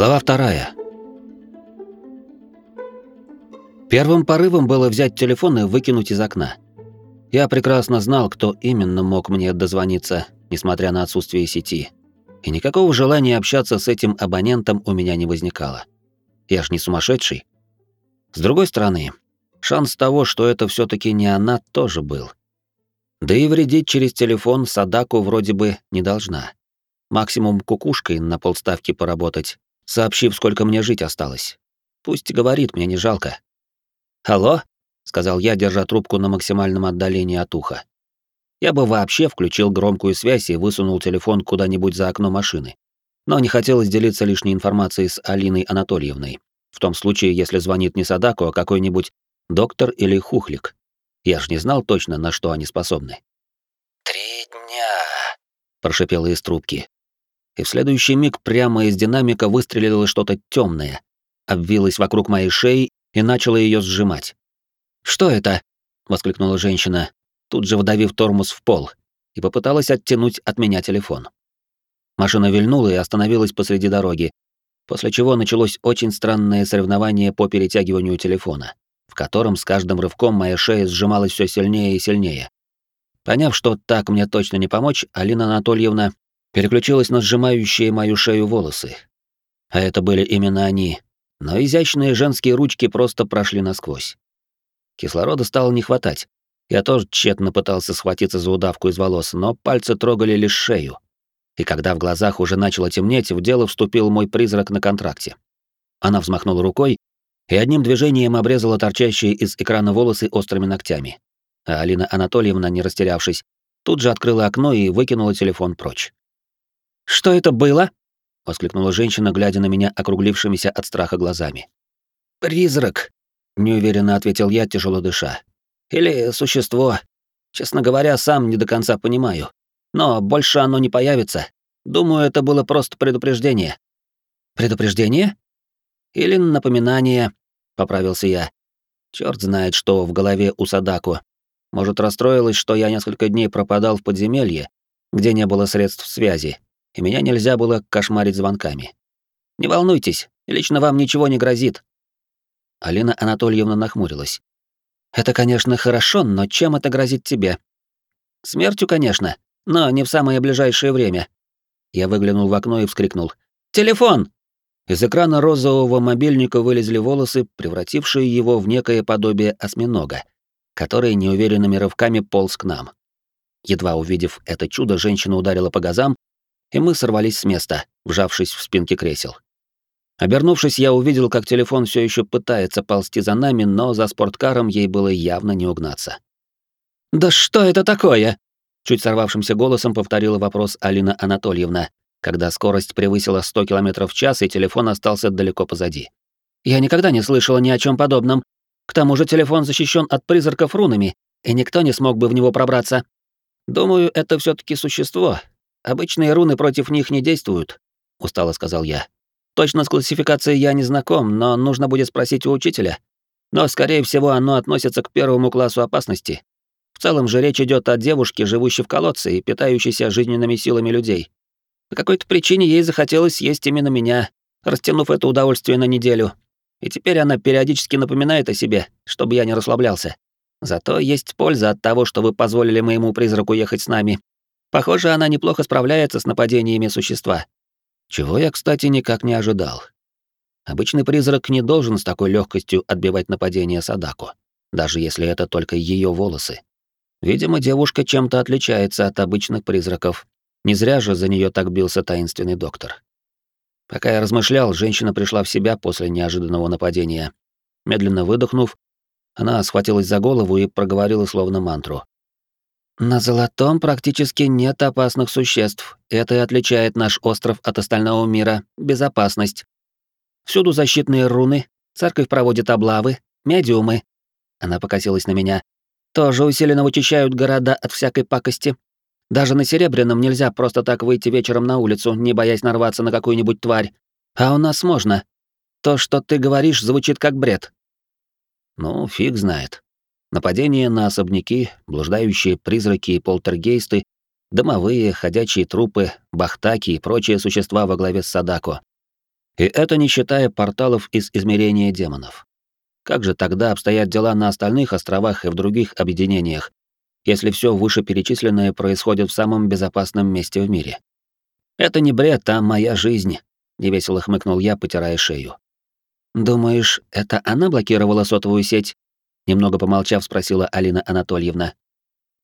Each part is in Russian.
Глава вторая. Первым порывом было взять телефон и выкинуть из окна. Я прекрасно знал, кто именно мог мне дозвониться, несмотря на отсутствие сети. И никакого желания общаться с этим абонентом у меня не возникало. Я ж не сумасшедший. С другой стороны, шанс того, что это все таки не она, тоже был. Да и вредить через телефон Садаку вроде бы не должна. Максимум кукушкой на полставки поработать, сообщив, сколько мне жить осталось. Пусть говорит, мне не жалко. «Алло?» — сказал я, держа трубку на максимальном отдалении от уха. Я бы вообще включил громкую связь и высунул телефон куда-нибудь за окно машины. Но не хотелось делиться лишней информацией с Алиной Анатольевной. В том случае, если звонит не Садаку, а какой-нибудь доктор или хухлик. Я ж не знал точно, на что они способны. «Три дня», — прошипела из трубки. И в следующий миг прямо из динамика выстрелило что-то темное, обвилось вокруг моей шеи и начало ее сжимать. «Что это?» — воскликнула женщина, тут же вдавив тормоз в пол, и попыталась оттянуть от меня телефон. Машина вильнула и остановилась посреди дороги, после чего началось очень странное соревнование по перетягиванию телефона в котором с каждым рывком моя шея сжималась все сильнее и сильнее. Поняв, что так мне точно не помочь, Алина Анатольевна переключилась на сжимающие мою шею волосы. А это были именно они, но изящные женские ручки просто прошли насквозь. Кислорода стало не хватать. Я тоже тщетно пытался схватиться за удавку из волос, но пальцы трогали лишь шею. И когда в глазах уже начало темнеть, в дело вступил мой призрак на контракте. Она взмахнула рукой, и одним движением обрезала торчащие из экрана волосы острыми ногтями. А Алина Анатольевна, не растерявшись, тут же открыла окно и выкинула телефон прочь. «Что это было?» — воскликнула женщина, глядя на меня округлившимися от страха глазами. «Призрак», — неуверенно ответил я, тяжело дыша. «Или существо. Честно говоря, сам не до конца понимаю. Но больше оно не появится. Думаю, это было просто предупреждение». «Предупреждение?» «Или напоминание», поправился я. Черт знает, что в голове у Садаку. Может, расстроилась, что я несколько дней пропадал в подземелье, где не было средств связи, и меня нельзя было кошмарить звонками. Не волнуйтесь, лично вам ничего не грозит. Алина Анатольевна нахмурилась. Это, конечно, хорошо, но чем это грозит тебе? Смертью, конечно, но не в самое ближайшее время. Я выглянул в окно и вскрикнул: "Телефон!" Из экрана розового мобильника вылезли волосы, превратившие его в некое подобие осьминога, который неуверенными рывками полз к нам. Едва увидев это чудо, женщина ударила по газам, и мы сорвались с места, вжавшись в спинки кресел. Обернувшись, я увидел, как телефон все еще пытается ползти за нами, но за спорткаром ей было явно не угнаться. «Да что это такое?» Чуть сорвавшимся голосом повторила вопрос Алина Анатольевна, когда скорость превысила 100 км в час и телефон остался далеко позади. Я никогда не слышала ни о чем подобном. К тому же телефон защищен от призраков рунами, и никто не смог бы в него пробраться. Думаю, это все таки существо. Обычные руны против них не действуют, устало сказал я. Точно с классификацией я не знаком, но нужно будет спросить у учителя. Но, скорее всего, оно относится к первому классу опасности. В целом же речь идет о девушке, живущей в колодце и питающейся жизненными силами людей. По какой-то причине ей захотелось съесть именно меня, растянув это удовольствие на неделю. И теперь она периодически напоминает о себе, чтобы я не расслаблялся. Зато есть польза от того, что вы позволили моему призраку ехать с нами. Похоже, она неплохо справляется с нападениями существа. Чего я, кстати, никак не ожидал. Обычный призрак не должен с такой легкостью отбивать нападение Садаку, даже если это только ее волосы. Видимо, девушка чем-то отличается от обычных призраков, не зря же за нее так бился таинственный доктор. Пока я размышлял, женщина пришла в себя после неожиданного нападения. Медленно выдохнув, она схватилась за голову и проговорила словно мантру. «На Золотом практически нет опасных существ. Это и отличает наш остров от остального мира. Безопасность. Всюду защитные руны, церковь проводит облавы, медиумы». Она покосилась на меня. «Тоже усиленно вычищают города от всякой пакости. Даже на Серебряном нельзя просто так выйти вечером на улицу, не боясь нарваться на какую-нибудь тварь. А у нас можно. То, что ты говоришь, звучит как бред. Ну, фиг знает. Нападения на особняки, блуждающие призраки и полтергейсты, домовые, ходячие трупы, бахтаки и прочие существа во главе с Садако. И это не считая порталов из измерения демонов. Как же тогда обстоят дела на остальных островах и в других объединениях, если все вышеперечисленное происходит в самом безопасном месте в мире? Это не бред, а моя жизнь, невесело хмыкнул я, потирая шею. Думаешь, это она блокировала сотовую сеть? Немного помолчав, спросила Алина Анатольевна.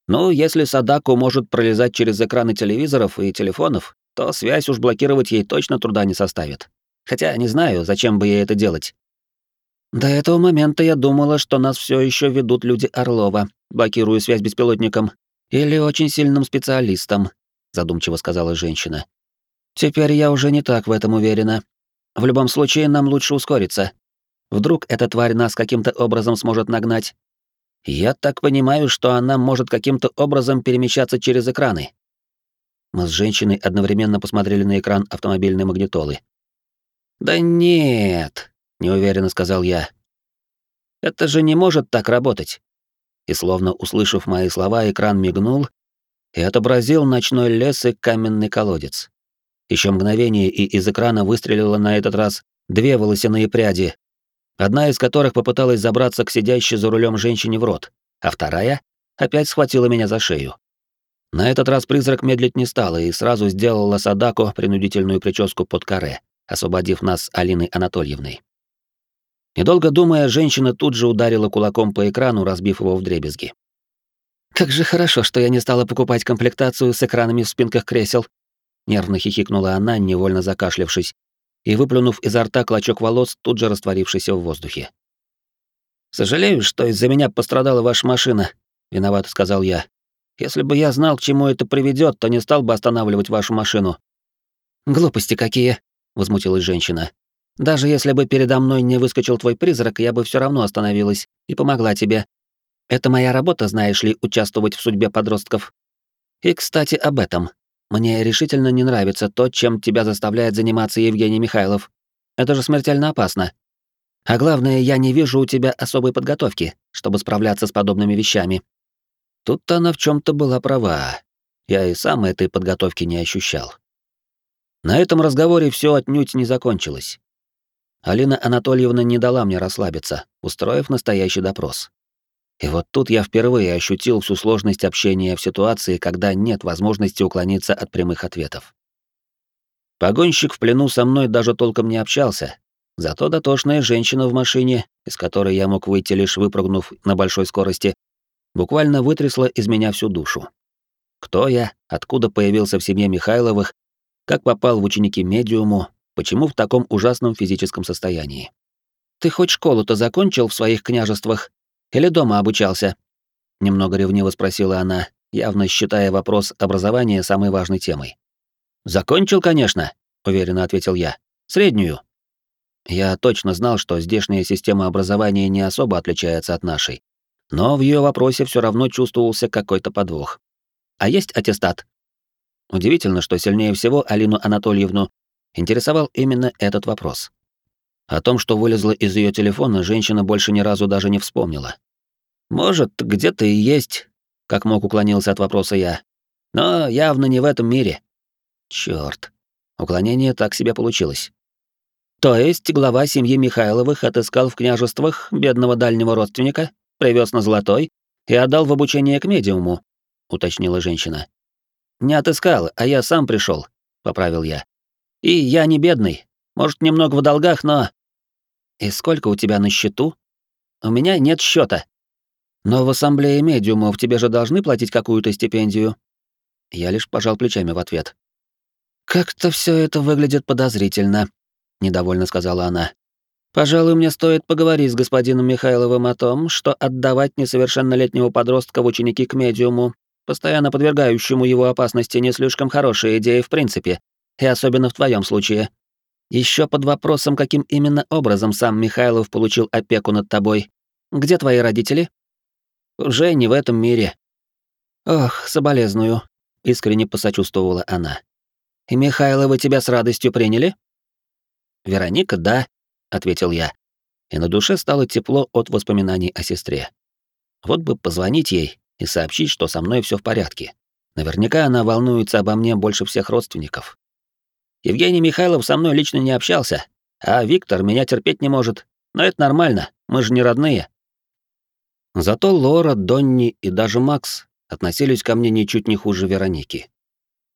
Ну, если Садаку может пролезать через экраны телевизоров и телефонов, то связь уж блокировать ей точно труда не составит. Хотя не знаю, зачем бы ей это делать. До этого момента я думала, что нас все еще ведут люди Орлова, блокируя связь беспилотником или очень сильным специалистом, задумчиво сказала женщина. Теперь я уже не так в этом уверена. В любом случае, нам лучше ускориться. Вдруг эта тварь нас каким-то образом сможет нагнать. Я так понимаю, что она может каким-то образом перемещаться через экраны. Мы с женщиной одновременно посмотрели на экран автомобильной магнитолы. Да нет, неуверенно сказал я. Это же не может так работать. И словно услышав мои слова, экран мигнул и отобразил ночной лес и каменный колодец. Еще мгновение, и из экрана выстрелило на этот раз две волосяные пряди, одна из которых попыталась забраться к сидящей за рулем женщине в рот, а вторая опять схватила меня за шею. На этот раз призрак медлить не стала и сразу сделала Садако принудительную прическу под каре, освободив нас Алиной Анатольевной. Недолго думая, женщина тут же ударила кулаком по экрану, разбив его вдребезги. «Как же хорошо, что я не стала покупать комплектацию с экранами в спинках кресел», Нервно хихикнула она, невольно закашлявшись, и выплюнув изо рта клочок волос, тут же растворившийся в воздухе. «Сожалею, что из-за меня пострадала ваша машина», — виновато сказал я. «Если бы я знал, к чему это приведет, то не стал бы останавливать вашу машину». «Глупости какие», — возмутилась женщина. «Даже если бы передо мной не выскочил твой призрак, я бы все равно остановилась и помогла тебе. Это моя работа, знаешь ли, участвовать в судьбе подростков. И, кстати, об этом. Мне решительно не нравится то, чем тебя заставляет заниматься Евгений Михайлов. Это же смертельно опасно. А главное, я не вижу у тебя особой подготовки, чтобы справляться с подобными вещами. Тут-то она в чем то была права. Я и сам этой подготовки не ощущал. На этом разговоре все отнюдь не закончилось. Алина Анатольевна не дала мне расслабиться, устроив настоящий допрос. И вот тут я впервые ощутил всю сложность общения в ситуации, когда нет возможности уклониться от прямых ответов. Погонщик в плену со мной даже толком не общался, зато дотошная женщина в машине, из которой я мог выйти лишь выпрыгнув на большой скорости, буквально вытрясла из меня всю душу. Кто я, откуда появился в семье Михайловых, как попал в ученики медиуму, почему в таком ужасном физическом состоянии. «Ты хоть школу-то закончил в своих княжествах?» Или дома обучался?» Немного ревниво спросила она, явно считая вопрос образования самой важной темой. «Закончил, конечно», — уверенно ответил я. «Среднюю». Я точно знал, что здешняя система образования не особо отличается от нашей. Но в ее вопросе все равно чувствовался какой-то подвох. «А есть аттестат?» Удивительно, что сильнее всего Алину Анатольевну интересовал именно этот вопрос. О том, что вылезло из ее телефона, женщина больше ни разу даже не вспомнила. Может, где-то и есть, как мог уклонился от вопроса я. Но явно не в этом мире. Чёрт. Уклонение так себе получилось. То есть глава семьи Михайловых отыскал в княжествах бедного дальнего родственника, привез на Золотой и отдал в обучение к медиуму, уточнила женщина. Не отыскал, а я сам пришел, поправил я. И я не бедный, может, немного в долгах, но и сколько у тебя на счету? У меня нет счета. Но в ассамблее медиумов тебе же должны платить какую-то стипендию. Я лишь пожал плечами в ответ. Как-то все это выглядит подозрительно, недовольно сказала она. Пожалуй, мне стоит поговорить с господином Михайловым о том, что отдавать несовершеннолетнего подростка в ученики к медиуму, постоянно подвергающему его опасности, не слишком хорошая идея в принципе, и особенно в твоем случае. Еще под вопросом, каким именно образом сам Михайлов получил опеку над тобой. Где твои родители? Уже не в этом мире. Ох, соболезную, искренне посочувствовала она. И Михайловы тебя с радостью приняли? Вероника, да, ответил я. И на душе стало тепло от воспоминаний о сестре. Вот бы позвонить ей и сообщить, что со мной все в порядке. Наверняка она волнуется обо мне больше всех родственников. Евгений Михайлов со мной лично не общался, А Виктор меня терпеть не может. Но это нормально, мы же не родные. Зато Лора, Донни и даже Макс относились ко мне ничуть не хуже Вероники.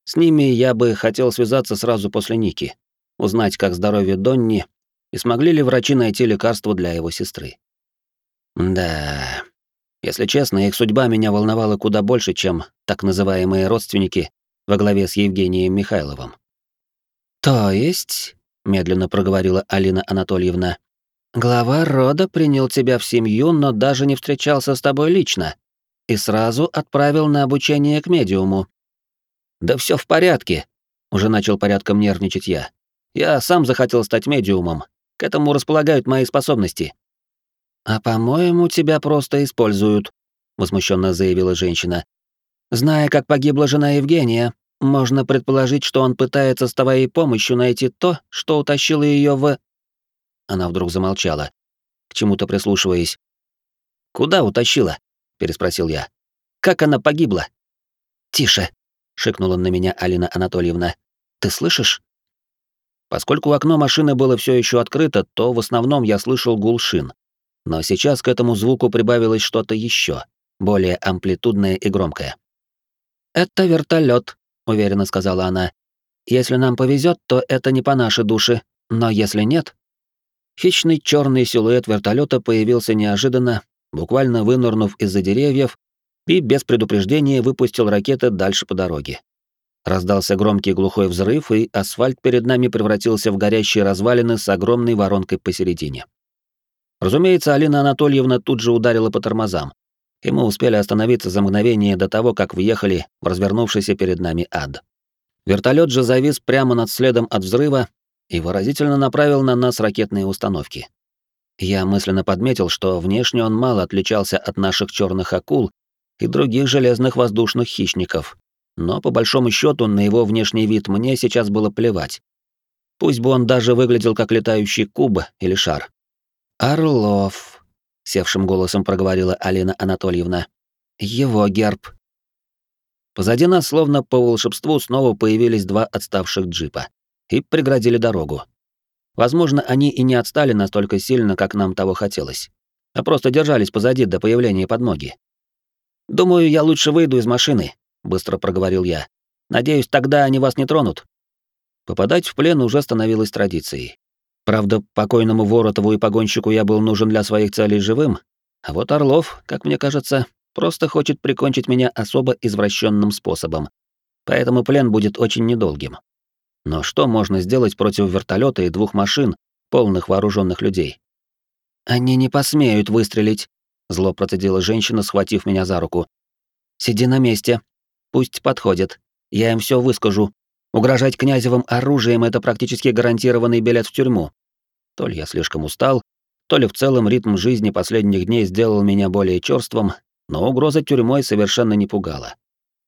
С ними я бы хотел связаться сразу после Ники, узнать, как здоровье Донни, и смогли ли врачи найти лекарство для его сестры. Да, если честно, их судьба меня волновала куда больше, чем так называемые родственники во главе с Евгением Михайловым. «То есть», — медленно проговорила Алина Анатольевна, «глава рода принял тебя в семью, но даже не встречался с тобой лично и сразу отправил на обучение к медиуму». «Да все в порядке», — уже начал порядком нервничать я. «Я сам захотел стать медиумом. К этому располагают мои способности». «А по-моему, тебя просто используют», — возмущенно заявила женщина. «Зная, как погибла жена Евгения, можно предположить, что он пытается с твоей помощью найти то, что утащило ее в...» Она вдруг замолчала, к чему-то прислушиваясь. «Куда утащила?» — переспросил я. «Как она погибла?» «Тише!» — шикнула на меня Алина Анатольевна. «Ты слышишь?» Поскольку окно машины было все еще открыто, то в основном я слышал гул шин. Но сейчас к этому звуку прибавилось что-то еще, более амплитудное и громкое. «Это вертолет, уверенно сказала она. «Если нам повезет, то это не по нашей душе, но если нет...» Хищный черный силуэт вертолета появился неожиданно, буквально вынырнув из-за деревьев, и без предупреждения выпустил ракеты дальше по дороге. Раздался громкий глухой взрыв, и асфальт перед нами превратился в горящие развалины с огромной воронкой посередине. Разумеется, Алина Анатольевна тут же ударила по тормозам, и мы успели остановиться за мгновение до того, как въехали в развернувшийся перед нами ад. Вертолет же завис прямо над следом от взрыва и выразительно направил на нас ракетные установки. Я мысленно подметил, что внешне он мало отличался от наших черных акул и других железных воздушных хищников, но по большому счету на его внешний вид мне сейчас было плевать. Пусть бы он даже выглядел как летающий куб или шар. «Орлов», — севшим голосом проговорила Алина Анатольевна. «Его герб». Позади нас, словно по волшебству, снова появились два отставших джипа и преградили дорогу. Возможно, они и не отстали настолько сильно, как нам того хотелось, а просто держались позади до появления подмоги. «Думаю, я лучше выйду из машины», — быстро проговорил я. «Надеюсь, тогда они вас не тронут». Попадать в плен уже становилось традицией. Правда, покойному Воротову и погонщику я был нужен для своих целей живым, а вот Орлов, как мне кажется, просто хочет прикончить меня особо извращенным способом. Поэтому плен будет очень недолгим. Но что можно сделать против вертолета и двух машин, полных вооруженных людей? Они не посмеют выстрелить, зло процедила женщина, схватив меня за руку. Сиди на месте. Пусть подходят. Я им все выскажу. Угрожать князевым оружием это практически гарантированный билет в тюрьму. То ли я слишком устал, то ли в целом ритм жизни последних дней сделал меня более чёрствым, но угроза тюрьмой совершенно не пугала.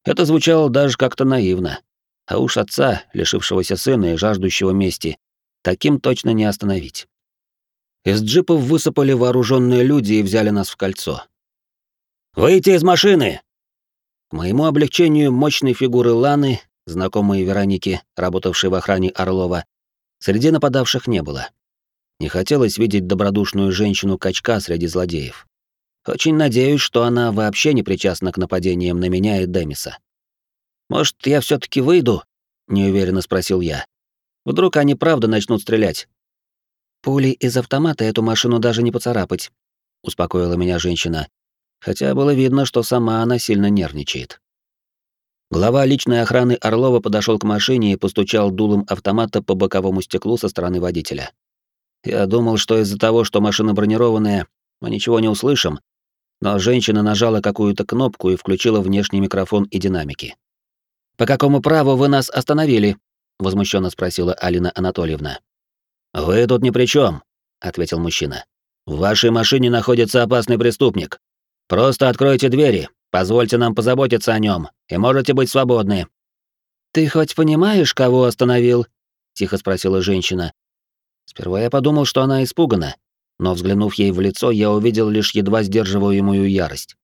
Это звучало даже как-то наивно. А уж отца, лишившегося сына и жаждущего мести, таким точно не остановить. Из джипов высыпали вооруженные люди и взяли нас в кольцо. «Выйти из машины!» К моему облегчению мощной фигуры Ланы, знакомой Вероники, работавшей в охране Орлова, среди нападавших не было. Не хотелось видеть добродушную женщину-качка среди злодеев. Очень надеюсь, что она вообще не причастна к нападениям на меня и Демиса. «Может, я все таки выйду?» — неуверенно спросил я. «Вдруг они правда начнут стрелять?» «Пули из автомата эту машину даже не поцарапать», — успокоила меня женщина, хотя было видно, что сама она сильно нервничает. Глава личной охраны Орлова подошел к машине и постучал дулом автомата по боковому стеклу со стороны водителя. Я думал, что из-за того, что машина бронированная, мы ничего не услышим, но женщина нажала какую-то кнопку и включила внешний микрофон и динамики. «По какому праву вы нас остановили?» — возмущенно спросила Алина Анатольевна. «Вы тут ни при чем, ответил мужчина. «В вашей машине находится опасный преступник. Просто откройте двери, позвольте нам позаботиться о нем, и можете быть свободны». «Ты хоть понимаешь, кого остановил?» — тихо спросила женщина, Сперва я подумал, что она испугана, но, взглянув ей в лицо, я увидел лишь едва сдерживаемую ярость.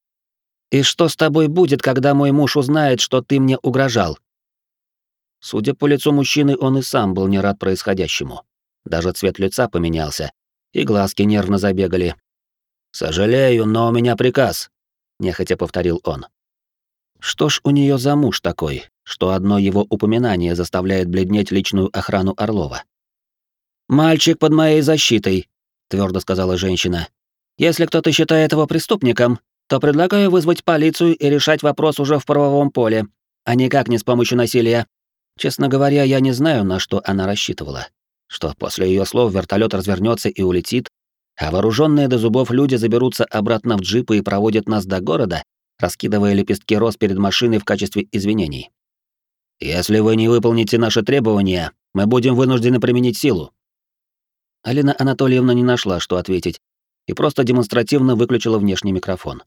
«И что с тобой будет, когда мой муж узнает, что ты мне угрожал?» Судя по лицу мужчины, он и сам был не рад происходящему. Даже цвет лица поменялся, и глазки нервно забегали. «Сожалею, но у меня приказ», — нехотя повторил он. Что ж у нее за муж такой, что одно его упоминание заставляет бледнеть личную охрану Орлова? «Мальчик под моей защитой», — твердо сказала женщина. «Если кто-то считает его преступником, то предлагаю вызвать полицию и решать вопрос уже в правовом поле, а никак не с помощью насилия. Честно говоря, я не знаю, на что она рассчитывала. Что после ее слов вертолет развернется и улетит, а вооруженные до зубов люди заберутся обратно в джипы и проводят нас до города, раскидывая лепестки роз перед машиной в качестве извинений. «Если вы не выполните наши требования, мы будем вынуждены применить силу». Алина Анатольевна не нашла, что ответить, и просто демонстративно выключила внешний микрофон.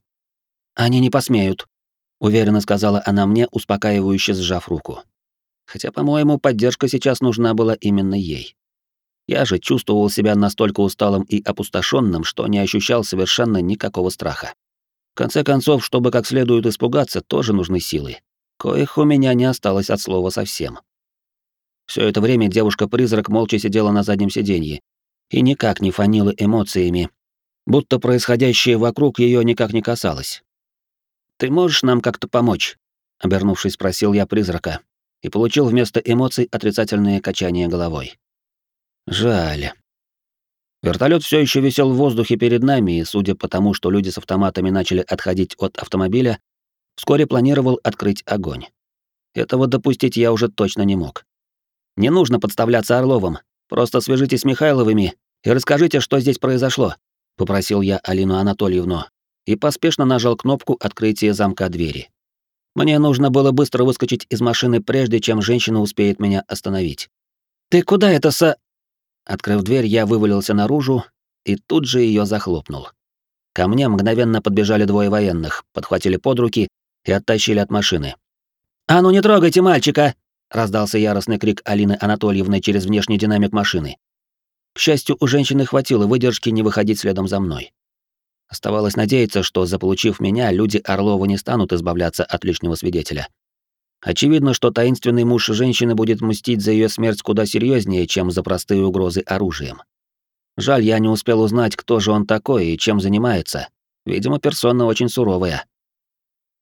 «Они не посмеют», — уверенно сказала она мне, успокаивающе сжав руку. Хотя, по-моему, поддержка сейчас нужна была именно ей. Я же чувствовал себя настолько усталым и опустошенным, что не ощущал совершенно никакого страха. В конце концов, чтобы как следует испугаться, тоже нужны силы. Коих у меня не осталось от слова совсем. Все это время девушка-призрак молча сидела на заднем сиденье и никак не фанила эмоциями, будто происходящее вокруг ее никак не касалось. «Ты можешь нам как-то помочь?» — обернувшись, спросил я призрака и получил вместо эмоций отрицательные качания головой. «Жаль. Вертолет все еще висел в воздухе перед нами, и, судя по тому, что люди с автоматами начали отходить от автомобиля, вскоре планировал открыть огонь. Этого допустить я уже точно не мог. Не нужно подставляться Орловым, просто свяжитесь с Михайловыми и расскажите, что здесь произошло, попросил я Алину Анатольевну и поспешно нажал кнопку открытия замка двери. Мне нужно было быстро выскочить из машины, прежде чем женщина успеет меня остановить. «Ты куда это со...» Открыв дверь, я вывалился наружу и тут же ее захлопнул. Ко мне мгновенно подбежали двое военных, подхватили под руки и оттащили от машины. «А ну не трогайте мальчика!» — раздался яростный крик Алины Анатольевны через внешний динамик машины. К счастью, у женщины хватило выдержки не выходить следом за мной. Оставалось надеяться, что, заполучив меня, люди Орлова не станут избавляться от лишнего свидетеля. Очевидно, что таинственный муж женщины будет мстить за ее смерть куда серьезнее, чем за простые угрозы оружием. Жаль, я не успел узнать, кто же он такой и чем занимается. Видимо, персона очень суровая.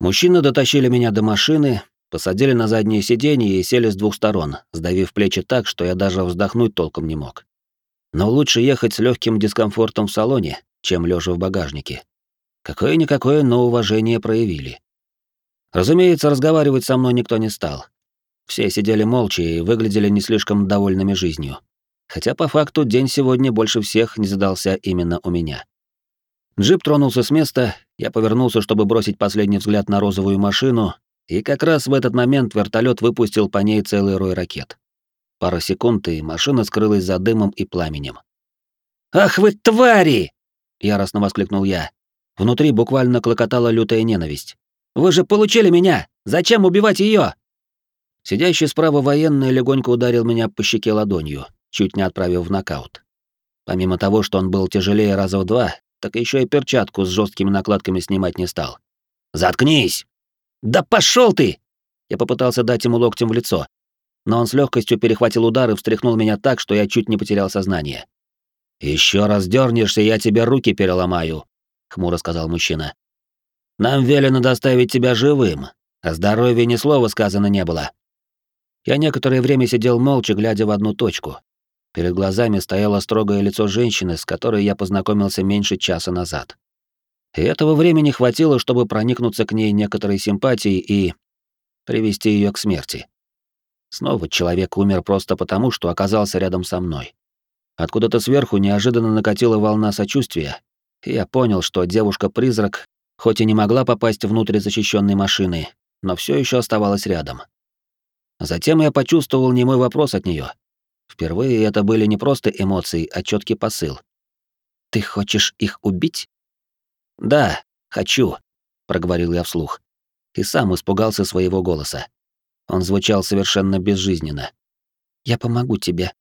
Мужчины дотащили меня до машины, посадили на заднее сиденье и сели с двух сторон, сдавив плечи так, что я даже вздохнуть толком не мог. Но лучше ехать с легким дискомфортом в салоне, чем лежа в багажнике. Какое-никакое, но уважение проявили. Разумеется, разговаривать со мной никто не стал. Все сидели молча и выглядели не слишком довольными жизнью. Хотя по факту день сегодня больше всех не задался именно у меня. Джип тронулся с места, я повернулся, чтобы бросить последний взгляд на розовую машину, и как раз в этот момент вертолет выпустил по ней целый рой ракет. Пара секунд, и машина скрылась за дымом и пламенем. «Ах вы твари!» — яростно воскликнул я. Внутри буквально клокотала лютая ненависть. Вы же получили меня! Зачем убивать ее? Сидящий справа военный легонько ударил меня по щеке ладонью, чуть не отправив в нокаут. Помимо того, что он был тяжелее раза в два, так еще и перчатку с жесткими накладками снимать не стал. «Заткнись!» «Да пошел ты!» Я попытался дать ему локтем в лицо, но он с легкостью перехватил удар и встряхнул меня так, что я чуть не потерял сознание. Еще раз дернешься, я тебе руки переломаю, хмуро сказал мужчина. Нам велено доставить тебя живым. О здоровье ни слова сказано не было. Я некоторое время сидел молча, глядя в одну точку. Перед глазами стояло строгое лицо женщины, с которой я познакомился меньше часа назад. И этого времени хватило, чтобы проникнуться к ней некоторой симпатией и привести ее к смерти. Снова человек умер просто потому, что оказался рядом со мной. Откуда-то сверху неожиданно накатила волна сочувствия, и я понял, что девушка-призрак хоть и не могла попасть внутрь защищенной машины, но все еще оставалась рядом. Затем я почувствовал немой вопрос от нее. Впервые это были не просто эмоции, а четкий посыл. «Ты хочешь их убить?» «Да, хочу», — проговорил я вслух. И сам испугался своего голоса. Он звучал совершенно безжизненно. «Я помогу тебе»,